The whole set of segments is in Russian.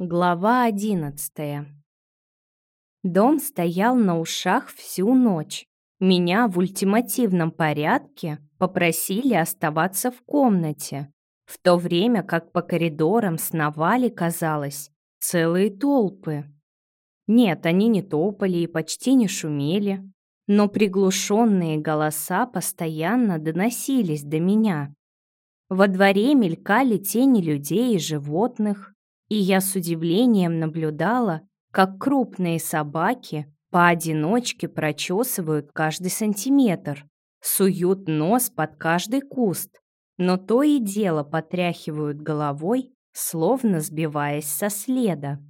Глава одиннадцатая Дом стоял на ушах всю ночь. Меня в ультимативном порядке попросили оставаться в комнате, в то время как по коридорам сновали, казалось, целые толпы. Нет, они не топали и почти не шумели, но приглушенные голоса постоянно доносились до меня. Во дворе мелькали тени людей и животных, и я с удивлением наблюдала, как крупные собаки поодиночке прочесывают каждый сантиметр, суют нос под каждый куст, но то и дело потряхивают головой, словно сбиваясь со следа.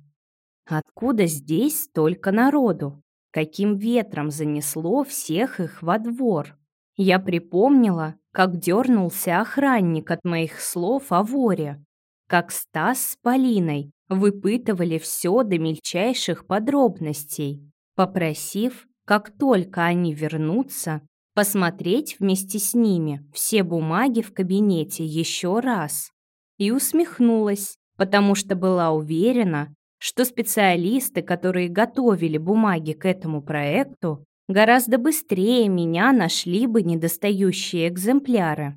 Откуда здесь столько народу? Каким ветром занесло всех их во двор? Я припомнила, как дернулся охранник от моих слов о воре, как Стас с Полиной выпытывали все до мельчайших подробностей, попросив, как только они вернутся, посмотреть вместе с ними все бумаги в кабинете еще раз. И усмехнулась, потому что была уверена, что специалисты, которые готовили бумаги к этому проекту, гораздо быстрее меня нашли бы недостающие экземпляры.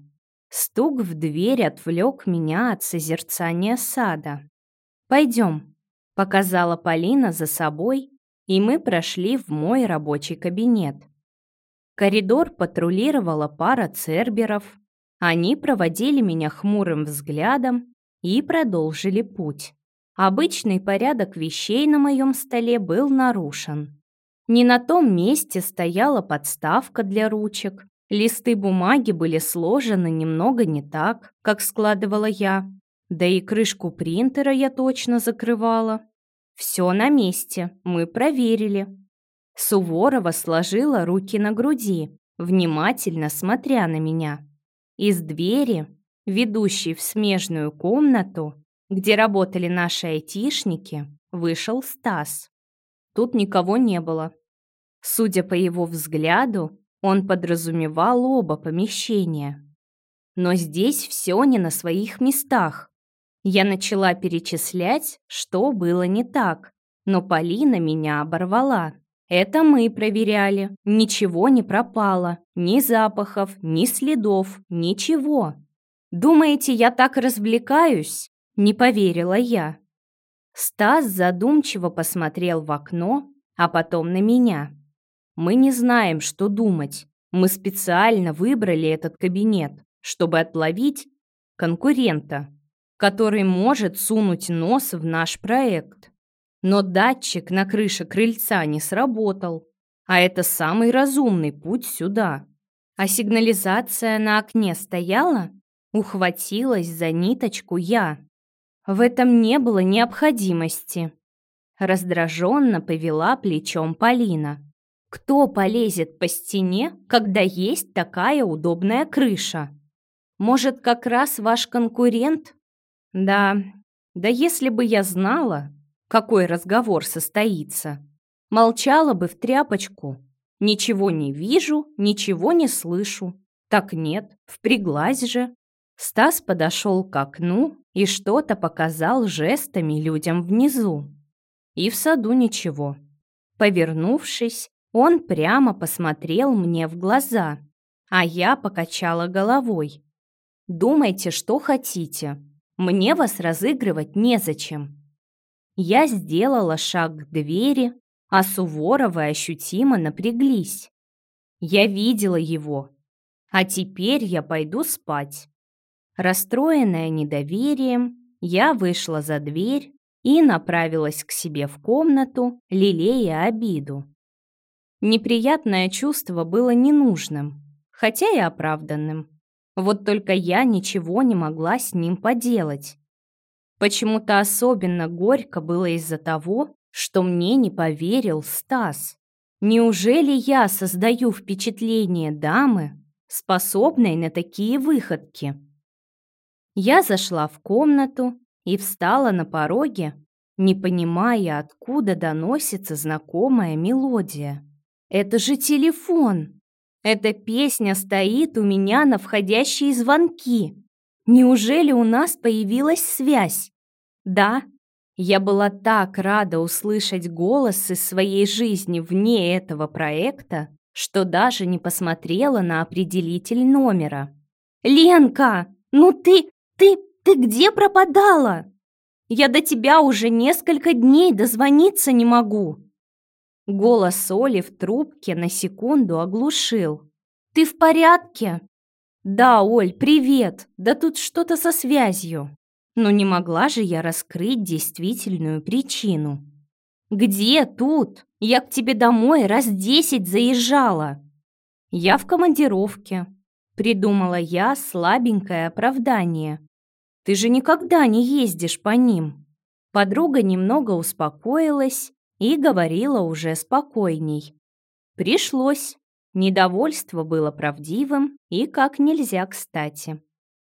Стук в дверь отвлек меня от созерцания сада. «Пойдем», — показала Полина за собой, и мы прошли в мой рабочий кабинет. Коридор патрулировала пара церберов. Они проводили меня хмурым взглядом и продолжили путь. Обычный порядок вещей на моем столе был нарушен. Не на том месте стояла подставка для ручек, Листы бумаги были сложены немного не так, как складывала я. Да и крышку принтера я точно закрывала. Все на месте, мы проверили. Суворова сложила руки на груди, внимательно смотря на меня. Из двери, ведущей в смежную комнату, где работали наши айтишники, вышел Стас. Тут никого не было. Судя по его взгляду, он подразумевал оба помещения. Но здесь все не на своих местах. Я начала перечислять, что было не так, но Полина меня оборвала. Это мы проверяли. Ничего не пропало. Ни запахов, ни следов, ничего. Думаете, я так развлекаюсь? Не поверила я. Стас задумчиво посмотрел в окно, а потом на меня. Мы не знаем, что думать. Мы специально выбрали этот кабинет, чтобы отловить конкурента, который может сунуть нос в наш проект. Но датчик на крыше крыльца не сработал, а это самый разумный путь сюда. А сигнализация на окне стояла? Ухватилась за ниточку я. В этом не было необходимости. Раздраженно повела плечом Полина. Кто полезет по стене, когда есть такая удобная крыша? Может, как раз ваш конкурент? Да, да если бы я знала, какой разговор состоится, молчала бы в тряпочку. Ничего не вижу, ничего не слышу. Так нет, впряглась же. Стас подошел к окну и что-то показал жестами людям внизу. И в саду ничего. Повернувшись, он прямо посмотрел мне в глаза, а я покачала головой. «Думайте, что хотите. Мне вас разыгрывать незачем». Я сделала шаг к двери, а Суворовы ощутимо напряглись. Я видела его, а теперь я пойду спать. Расстроенная недоверием, я вышла за дверь и направилась к себе в комнату, лелея обиду. Неприятное чувство было ненужным, хотя и оправданным. Вот только я ничего не могла с ним поделать. Почему-то особенно горько было из-за того, что мне не поверил Стас. Неужели я создаю впечатление дамы, способной на такие выходки? Я зашла в комнату и встала на пороге, не понимая, откуда доносится знакомая мелодия. Это же телефон. Эта песня стоит у меня на входящие звонки. Неужели у нас появилась связь? Да, Я была так рада услышать голос из своей жизни вне этого проекта, что даже не посмотрела на определитель номера. «Ленка, ну ты, ты, ты где пропадала? Я до тебя уже несколько дней дозвониться не могу!» Голос Оли в трубке на секунду оглушил. «Ты в порядке?» «Да, Оль, привет! Да тут что-то со связью!» Но не могла же я раскрыть действительную причину. «Где тут? Я к тебе домой раз десять заезжала!» «Я в командировке», — придумала я слабенькое оправдание. «Ты же никогда не ездишь по ним». Подруга немного успокоилась и говорила уже спокойней. Пришлось. Недовольство было правдивым и как нельзя кстати.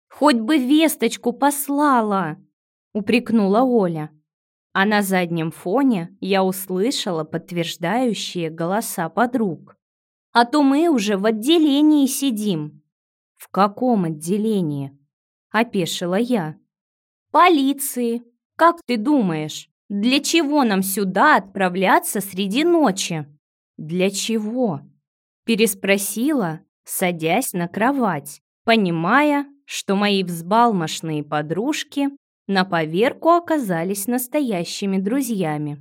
«Хоть бы весточку послала!» — упрекнула Оля. А на заднем фоне я услышала подтверждающие голоса подруг. «А то мы уже в отделении сидим». «В каком отделении?» — опешила я. «Полиции. Как ты думаешь, для чего нам сюда отправляться среди ночи?» «Для чего?» — переспросила, садясь на кровать, понимая, что мои взбалмошные подружки на поверку оказались настоящими друзьями.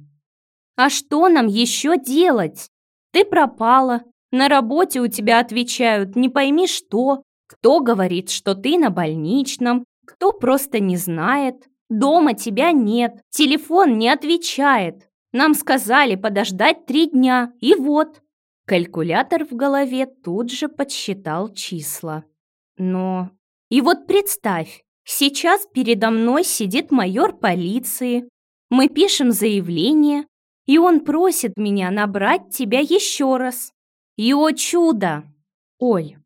«А что нам еще делать? Ты пропала, на работе у тебя отвечают не пойми что, кто говорит, что ты на больничном, кто просто не знает, дома тебя нет, телефон не отвечает. Нам сказали подождать три дня, и вот». Калькулятор в голове тут же подсчитал числа. Но и вот представь, сейчас передо мной сидит майор полиции. Мы пишем заявление, и он просит меня набрать тебя еще раз. И о чудо! Оль,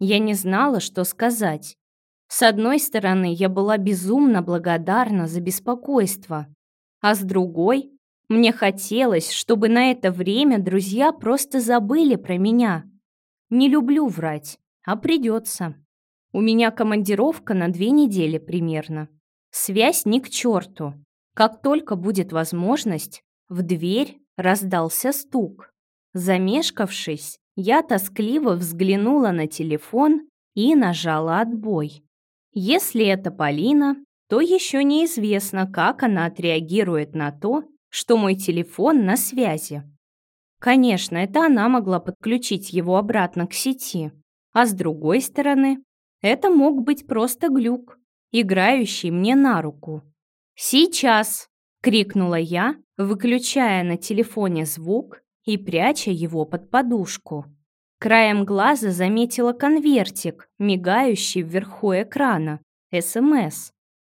я не знала, что сказать. С одной стороны, я была безумно благодарна за беспокойство, а с другой, мне хотелось, чтобы на это время друзья просто забыли про меня. Не люблю врать, а придется. У меня командировка на две недели примерно. Связь ни к черту. Как только будет возможность, в дверь раздался стук. Замешкавшись, я тоскливо взглянула на телефон и нажала отбой. Если это Полина, то еще неизвестно, как она отреагирует на то, что мой телефон на связи. Конечно, это она могла подключить его обратно к сети. А с другой стороны, это мог быть просто глюк, играющий мне на руку. «Сейчас!» — крикнула я, выключая на телефоне звук и пряча его под подушку. Краем глаза заметила конвертик, мигающий вверху экрана, СМС.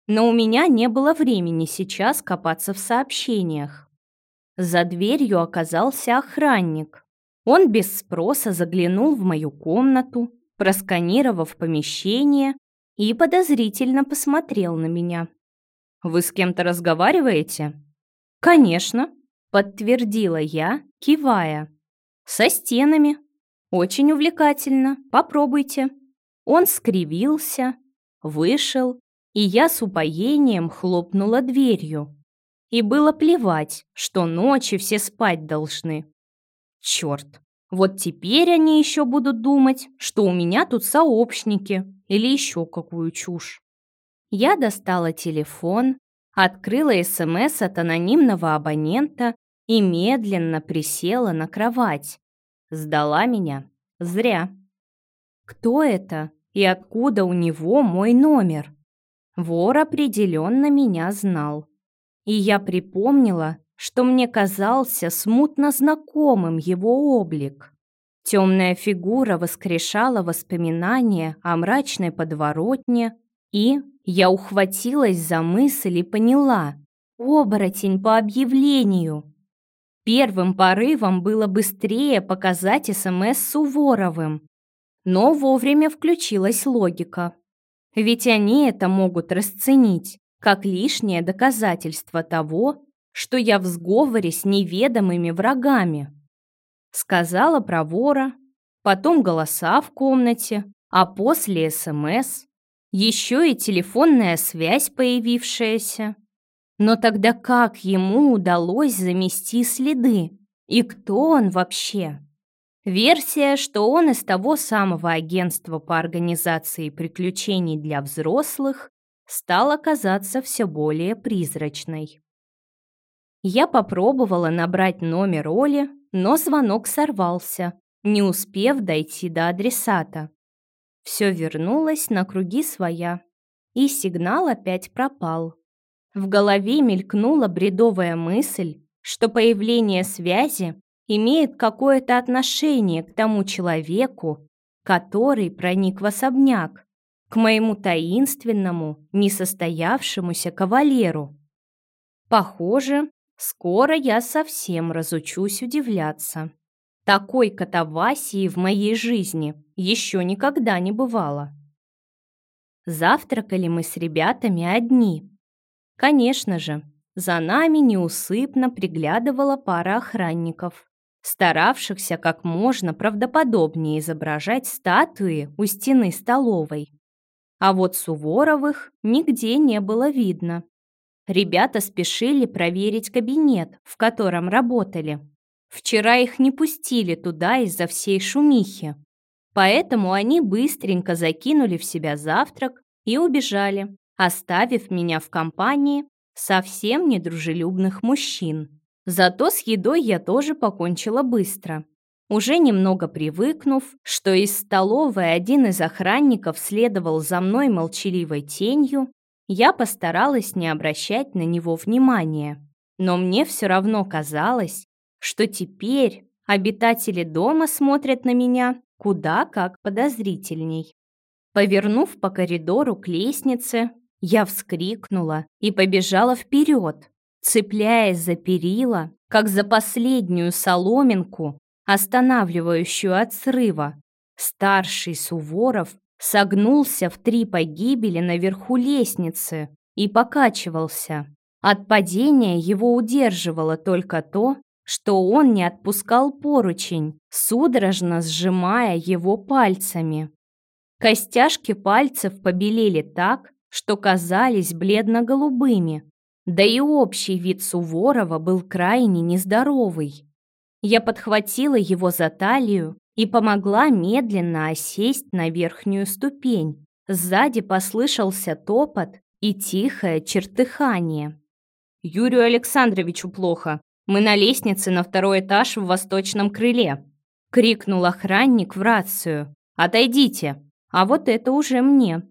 Но у меня не было времени сейчас копаться в сообщениях. За дверью оказался охранник. Он без спроса заглянул в мою комнату, просканировав помещение и подозрительно посмотрел на меня. «Вы с кем-то разговариваете?» «Конечно», — подтвердила я, кивая. «Со стенами. Очень увлекательно. Попробуйте». Он скривился, вышел, и я с упоением хлопнула дверью. И было плевать, что ночи все спать должны. Черт, вот теперь они еще будут думать, что у меня тут сообщники или еще какую чушь. Я достала телефон, открыла СМС от анонимного абонента и медленно присела на кровать. Сдала меня. Зря. Кто это и откуда у него мой номер? Вор определенно меня знал. И я припомнила, что мне казался смутно знакомым его облик. Темная фигура воскрешала воспоминания о мрачной подворотне, и я ухватилась за мысль и поняла — оборотень по объявлению. Первым порывом было быстрее показать СМС Суворовым, но вовремя включилась логика. Ведь они это могут расценить как лишнее доказательство того, что я в сговоре с неведомыми врагами. Сказала про вора, потом голоса в комнате, а после СМС, еще и телефонная связь появившаяся. Но тогда как ему удалось замести следы? И кто он вообще? Версия, что он из того самого агентства по организации приключений для взрослых, стала казаться все более призрачной. Я попробовала набрать номер Оли, но звонок сорвался, не успев дойти до адресата. Все вернулось на круги своя, и сигнал опять пропал. В голове мелькнула бредовая мысль, что появление связи имеет какое-то отношение к тому человеку, который проник в особняк, к моему таинственному, несостоявшемуся кавалеру. Похоже, скоро я совсем разучусь удивляться. Такой катавасии в моей жизни еще никогда не бывало. Завтракали мы с ребятами одни. Конечно же, за нами неусыпно приглядывала пара охранников, старавшихся как можно правдоподобнее изображать статуи у стены столовой. А вот Суворовых нигде не было видно. Ребята спешили проверить кабинет, в котором работали. Вчера их не пустили туда из-за всей шумихи. Поэтому они быстренько закинули в себя завтрак и убежали, оставив меня в компании совсем недружелюбных мужчин. Зато с едой я тоже покончила быстро. Уже немного привыкнув, что из столовой один из охранников следовал за мной молчаливой тенью, я постаралась не обращать на него внимания. Но мне все равно казалось, что теперь обитатели дома смотрят на меня куда как подозрительней. Повернув по коридору к лестнице, я вскрикнула и побежала вперед, цепляясь за перила, как за последнюю соломинку, останавливающую от срыва. Старший Суворов согнулся в три погибели наверху лестницы и покачивался. От падения его удерживало только то, что он не отпускал поручень, судорожно сжимая его пальцами. Костяшки пальцев побелели так, что казались бледно-голубыми, да и общий вид Суворова был крайне нездоровый. Я подхватила его за талию и помогла медленно осесть на верхнюю ступень. Сзади послышался топот и тихое чертыхание. «Юрию Александровичу плохо. Мы на лестнице на второй этаж в восточном крыле», — крикнул охранник в рацию. «Отойдите!» А вот это уже мне.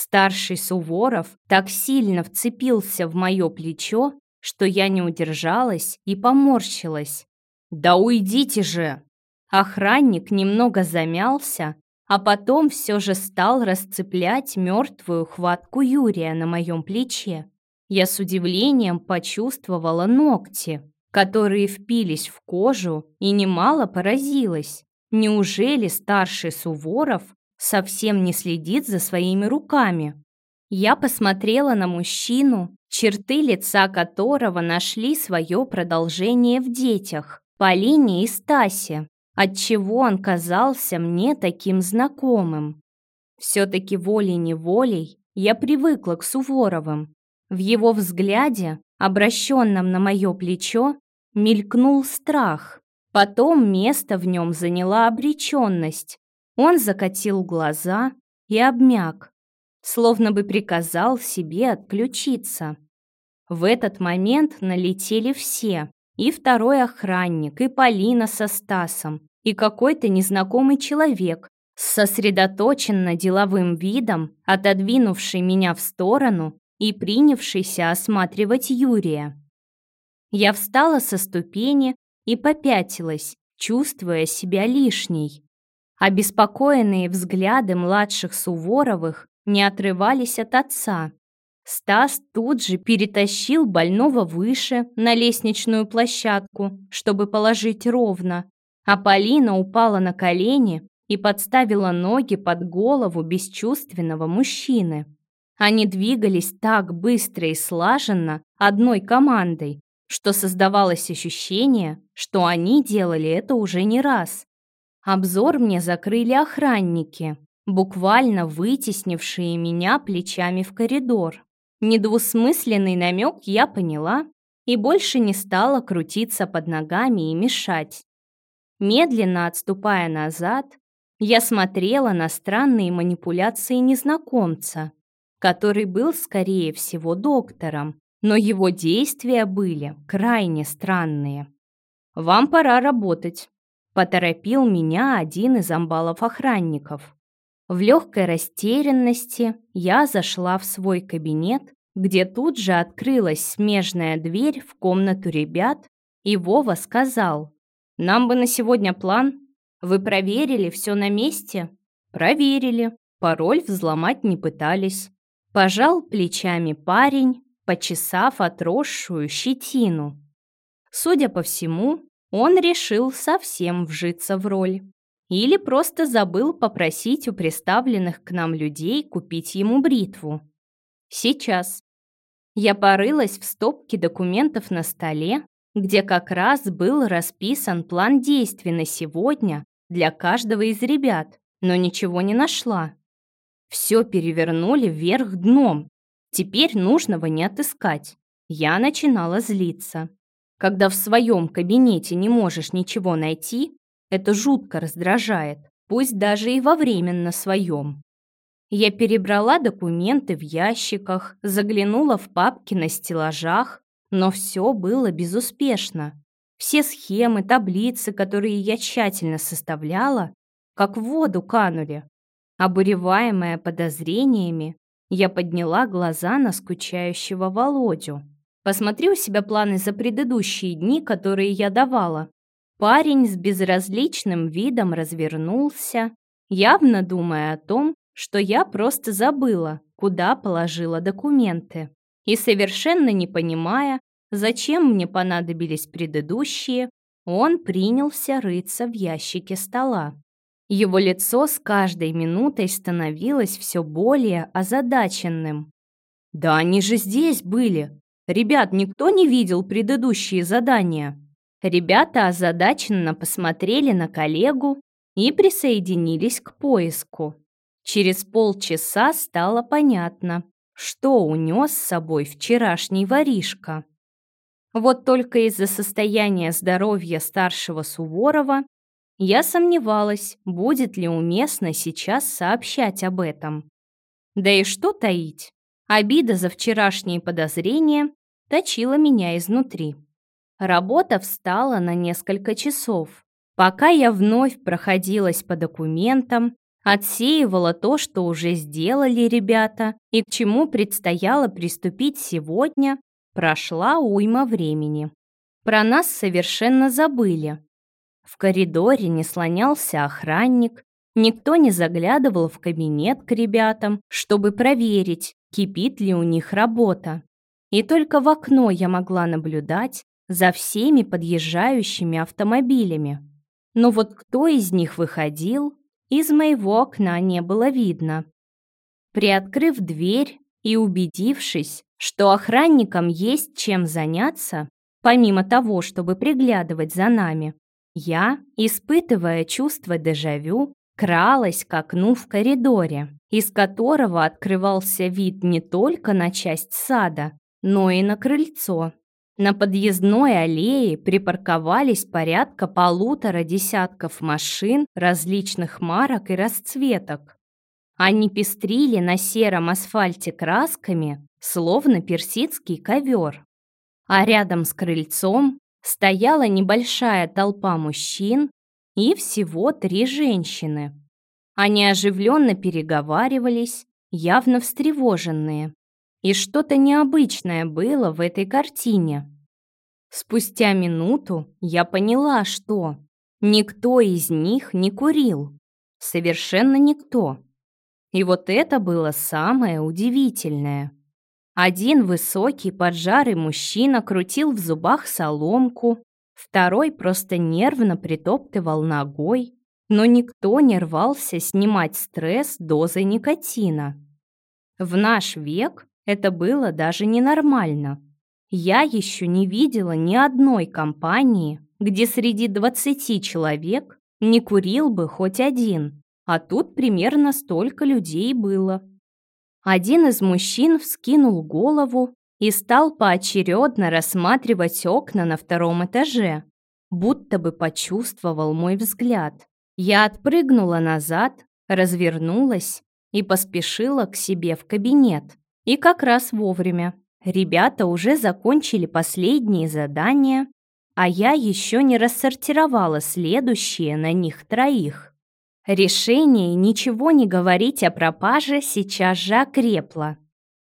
Старший Суворов так сильно вцепился в мое плечо, что я не удержалась и поморщилась. «Да уйдите же!» Охранник немного замялся, а потом все же стал расцеплять мертвую хватку Юрия на моем плече. Я с удивлением почувствовала ногти, которые впились в кожу, и немало поразилась. Неужели старший Суворов совсем не следит за своими руками? Я посмотрела на мужчину, черты лица которого нашли свое продолжение в детях, Полине и Стасе, отчего он казался мне таким знакомым. Все-таки волей-неволей я привыкла к Суворовым. В его взгляде, обращенном на мое плечо, мелькнул страх. Потом место в нем заняла обреченность. Он закатил глаза и обмяк, словно бы приказал себе отключиться. В этот момент налетели все, и второй охранник, и Полина со Стасом, и какой-то незнакомый человек с сосредоточенно деловым видом, отодвинувший меня в сторону и принявшийся осматривать Юрия. Я встала со ступени и попятилась, чувствуя себя лишней. Обеспокоенные взгляды младших Суворовых не отрывались от отца. Стас тут же перетащил больного выше на лестничную площадку, чтобы положить ровно, а Полина упала на колени и подставила ноги под голову бесчувственного мужчины. Они двигались так быстро и слаженно одной командой, что создавалось ощущение, что они делали это уже не раз. Обзор мне закрыли охранники, буквально вытеснившие меня плечами в коридор. Недвусмысленный намек я поняла и больше не стала крутиться под ногами и мешать. Медленно отступая назад, я смотрела на странные манипуляции незнакомца, который был, скорее всего, доктором, но его действия были крайне странные. «Вам пора работать», — поторопил меня один из амбалов-охранников. В легкой растерянности я зашла в свой кабинет, где тут же открылась смежная дверь в комнату ребят, и Вова сказал, «Нам бы на сегодня план. Вы проверили все на месте?» «Проверили. Пароль взломать не пытались». Пожал плечами парень, почесав отросшую щетину. Судя по всему, он решил совсем вжиться в роль. Или просто забыл попросить у представленных к нам людей купить ему бритву. Сейчас. Я порылась в стопке документов на столе, где как раз был расписан план действий на сегодня для каждого из ребят, но ничего не нашла. Все перевернули вверх дном, Теперь нужного не отыскать. Я начинала злиться. Когда в своем кабинете не можешь ничего найти, это жутко раздражает, пусть даже и во временно своем. Я перебрала документы в ящиках, заглянула в папки на стеллажах, но все было безуспешно. Все схемы, таблицы, которые я тщательно составляла, как в воду канули. Обуреваемая подозрениями, я подняла глаза на скучающего Володю. Посмотри у себя планы за предыдущие дни, которые я давала. Парень с безразличным видом развернулся, явно думая о том, что я просто забыла, куда положила документы. И совершенно не понимая, зачем мне понадобились предыдущие, он принялся рыться в ящике стола. Его лицо с каждой минутой становилось все более озадаченным. «Да они же здесь были! Ребят, никто не видел предыдущие задания!» Ребята озадаченно посмотрели на коллегу и присоединились к поиску. Через полчаса стало понятно, что унес с собой вчерашний воришка. Вот только из-за состояния здоровья старшего Суворова я сомневалась, будет ли уместно сейчас сообщать об этом. Да и что таить? Обида за вчерашние подозрения точила меня изнутри. Работа встала на несколько часов. Пока я вновь проходилась по документам, отсеивала то, что уже сделали ребята и к чему предстояло приступить сегодня, прошла уйма времени. Про нас совершенно забыли, в коридоре не слонялся охранник, никто не заглядывал в кабинет к ребятам, чтобы проверить, кипит ли у них работа. И только в окно я могла наблюдать за всеми подъезжающими автомобилями. Но вот кто из них выходил, из моего окна не было видно. Приоткрыв дверь и убедившись, что охранникам есть чем заняться, помимо того, чтобы приглядывать за нами, я, испытывая чувство дежавю, кралась к окну в коридоре, из которого открывался вид не только на часть сада, но и на крыльцо. На подъездной аллее припарковались порядка полутора десятков машин различных марок и расцветок. Они пестрили на сером асфальте красками, словно персидский ковер. А рядом с крыльцом стояла небольшая толпа мужчин и всего три женщины. Они оживленно переговаривались, явно встревоженные. И что-то необычное было в этой картине. Спустя минуту я поняла, что никто из них не курил. Совершенно никто. И вот это было самое удивительное. Один высокий поджарый мужчина крутил в зубах соломку, второй просто нервно притоптывал ногой, но никто не рвался снимать стресс дозой никотина. В наш век это было даже ненормально. Я еще не видела ни одной компании, где среди 20 человек не курил бы хоть один, а тут примерно столько людей было. Один из мужчин вскинул голову и стал поочередно рассматривать окна на втором этаже, будто бы почувствовал мой взгляд. Я отпрыгнула назад, развернулась и поспешила к себе в кабинет. И как раз вовремя. Ребята уже закончили последние задания, а я еще не рассортировала следующие на них троих. Решение ничего не говорить о пропаже сейчас же окрепло.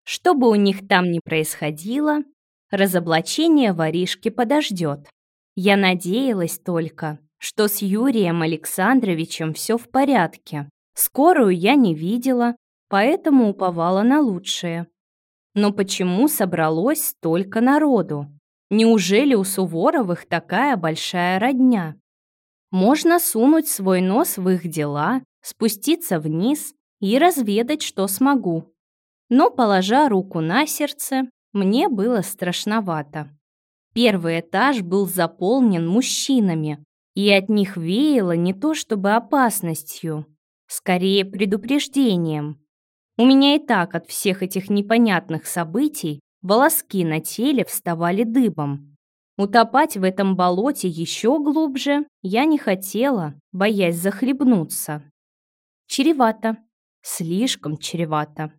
Что бы у них там ни происходило, разоблачение воришки подождет. Я надеялась только, что с Юрием Александровичем все в порядке. Скорую я не видела, поэтому уповала на лучшее. Но почему собралось столько народу? Неужели у Суворовых такая большая родня? Можно сунуть свой нос в их дела, спуститься вниз и разведать, что смогу. Но, положа руку на сердце, мне было страшновато. Первый этаж был заполнен мужчинами, и от них веяло не то чтобы опасностью, скорее предупреждением. У меня и так от всех этих непонятных событий волоски на теле вставали дыбом. Утопать в этом болоте еще глубже я не хотела, боясь захлебнуться. Чревато, слишком чревато.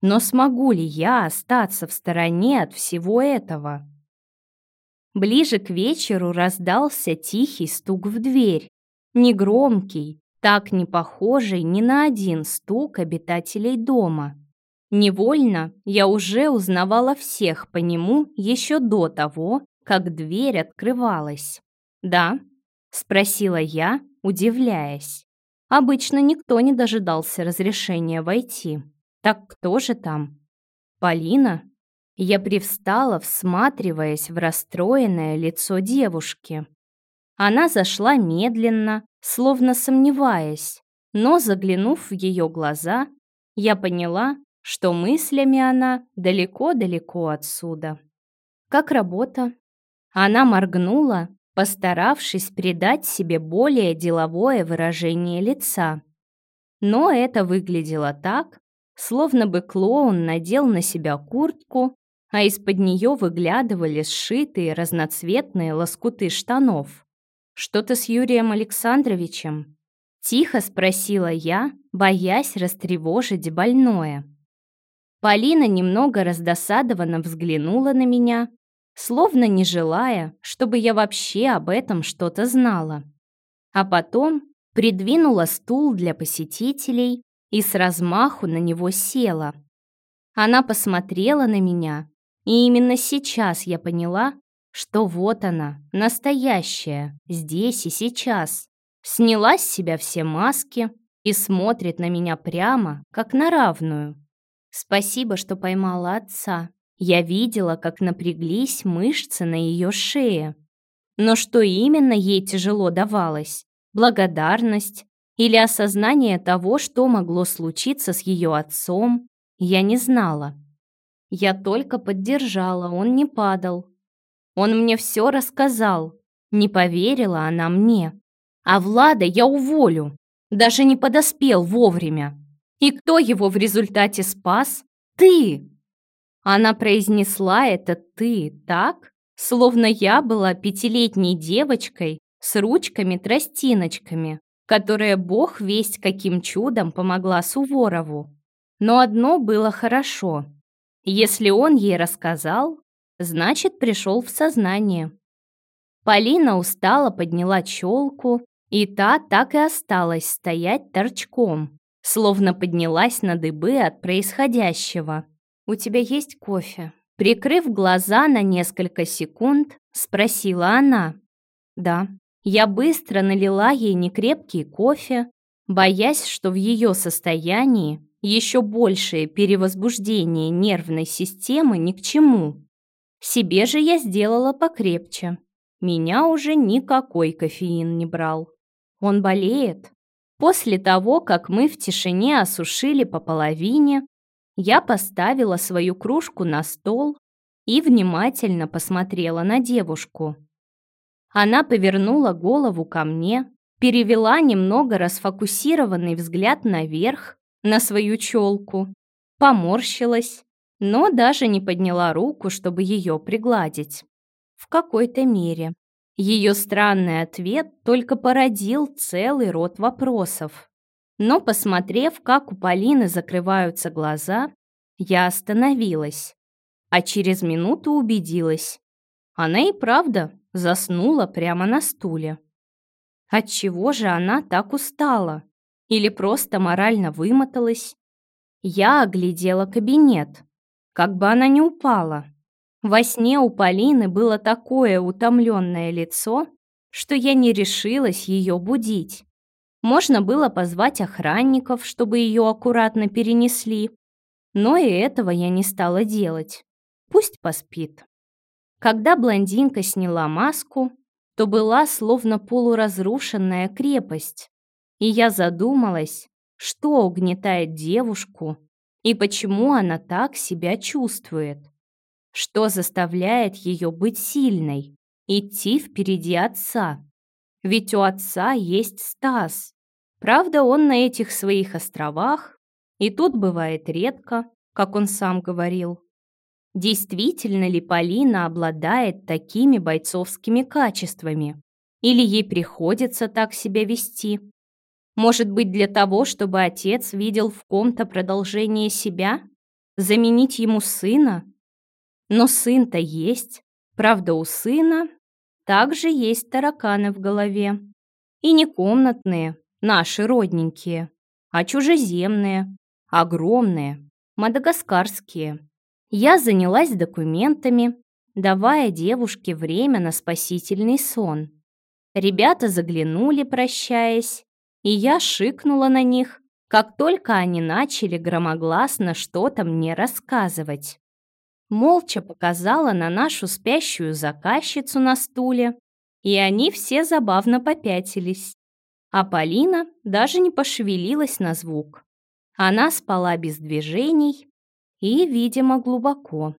Но смогу ли я остаться в стороне от всего этого? Ближе к вечеру раздался тихий стук в дверь. Негромкий, так не похожий ни на один стук обитателей дома. Невольно я уже узнавала всех по нему еще до того, как дверь открывалась. «Да?» — спросила я, удивляясь. Обычно никто не дожидался разрешения войти. Так кто же там? Полина? Я привстала, всматриваясь в расстроенное лицо девушки. Она зашла медленно, словно сомневаясь, но, заглянув в ее глаза, я поняла, что мыслями она далеко-далеко отсюда. «Как работа?» Она моргнула, постаравшись придать себе более деловое выражение лица. Но это выглядело так, словно бы клоун надел на себя куртку, а из-под нее выглядывали сшитые разноцветные лоскуты штанов. «Что-то с Юрием Александровичем?» Тихо спросила я, боясь растревожить больное. Полина немного раздосадованно взглянула на меня, словно не желая, чтобы я вообще об этом что-то знала. А потом придвинула стул для посетителей и с размаху на него села. Она посмотрела на меня, и именно сейчас я поняла, что вот она, настоящая, здесь и сейчас. Сняла с себя все маски и смотрит на меня прямо, как на равную. Спасибо, что поймала отца. Я видела, как напряглись мышцы на ее шее. Но что именно ей тяжело давалось? Благодарность или осознание того, что могло случиться с ее отцом, я не знала. Я только поддержала, он не падал. Он мне все рассказал. Не поверила она мне. А Влада я уволю. Даже не подоспел вовремя. И кто его в результате спас? Ты! Она произнесла это «ты» так, словно я была пятилетней девочкой с ручками-тростиночками, которая бог весть каким чудом помогла Суворову. Но одно было хорошо. Если он ей рассказал, значит, пришел в сознание. Полина устало подняла челку, и та так и осталась стоять торчком, словно поднялась на дыбы от происходящего. «У тебя есть кофе?» Прикрыв глаза на несколько секунд, спросила она. «Да». Я быстро налила ей некрепкий кофе, боясь, что в ее состоянии еще большее перевозбуждение нервной системы ни к чему. Себе же я сделала покрепче. Меня уже никакой кофеин не брал. Он болеет. После того, как мы в тишине осушили по половине, я поставила свою кружку на стол и внимательно посмотрела на девушку. Она повернула голову ко мне, перевела немного расфокусированный взгляд наверх, на свою челку, поморщилась, но даже не подняла руку, чтобы ее пригладить. В какой-то мере. Ее странный ответ только породил целый рот вопросов. Но, посмотрев, как у Полины закрываются глаза, я остановилась, а через минуту убедилась. Она и правда заснула прямо на стуле. Отчего же она так устала? Или просто морально вымоталась? Я оглядела кабинет, как бы она не упала. Во сне у Полины было такое утомленное лицо, что я не решилась ее будить. Можно было позвать охранников, чтобы ее аккуратно перенесли, но и этого я не стала делать. Пусть поспит. Когда блондинка сняла маску, то была словно полуразрушенная крепость. И я задумалась, что угнетает девушку и почему она так себя чувствует. Что заставляет ее быть сильной, идти впереди отца. Ведь у отца есть Стас. Правда, он на этих своих островах, и тут бывает редко, как он сам говорил. Действительно ли Полина обладает такими бойцовскими качествами? Или ей приходится так себя вести? Может быть, для того, чтобы отец видел в ком-то продолжение себя? Заменить ему сына? Но сын-то есть. Правда, у сына также есть тараканы в голове. И не комнатные, наши родненькие, а чужеземные, огромные, мадагаскарские. Я занялась документами, давая девушке время на спасительный сон. Ребята заглянули, прощаясь, и я шикнула на них, как только они начали громогласно что-то мне рассказывать. Молча показала на нашу спящую заказчицу на стуле, и они все забавно попятились. А Полина даже не пошевелилась на звук. Она спала без движений, и, видимо, глубоко.